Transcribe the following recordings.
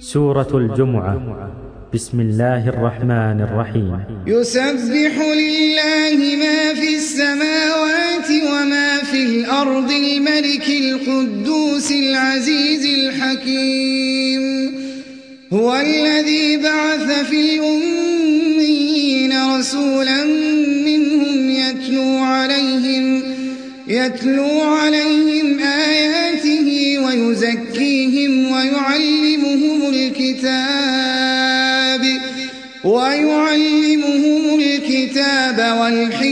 سورة الجمعة. بسم الله الرحمن الرحيم. يسبح لله ما في السماوات وما في الأرض الملك القدوس العزيز الحكيم. هو الذي بعث في الأمين رسولا منهم يتلو عليهم يتلو عليهم آياته ويزكيهم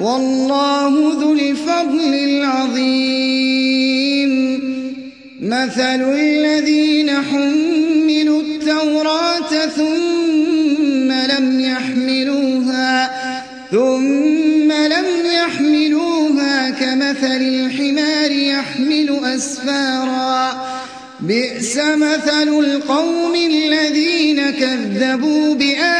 والله ذو الفضل العظيم. مثل الذين حملوا التوراة ثم لم يحملوها ثم لم يحملوها كمثل الحمار يحمل أسفارا. بئس مثل القوم الذين كذبوا بآيات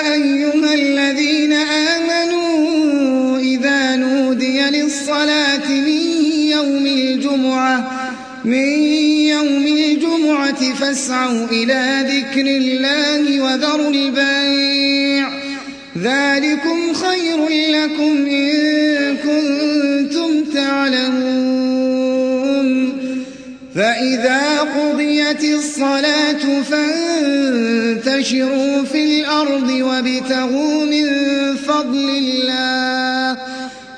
للصلاة من يوم الجمعة من يوم الجمعة فاسعوا إلى ذكر الله وذروا البيع. ذلكم خير لكم إن كنتم تعلمون. فإذا قضيت الصلاة فانتشروا في الأرض وابتغوا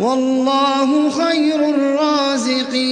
والله خير الرازقين.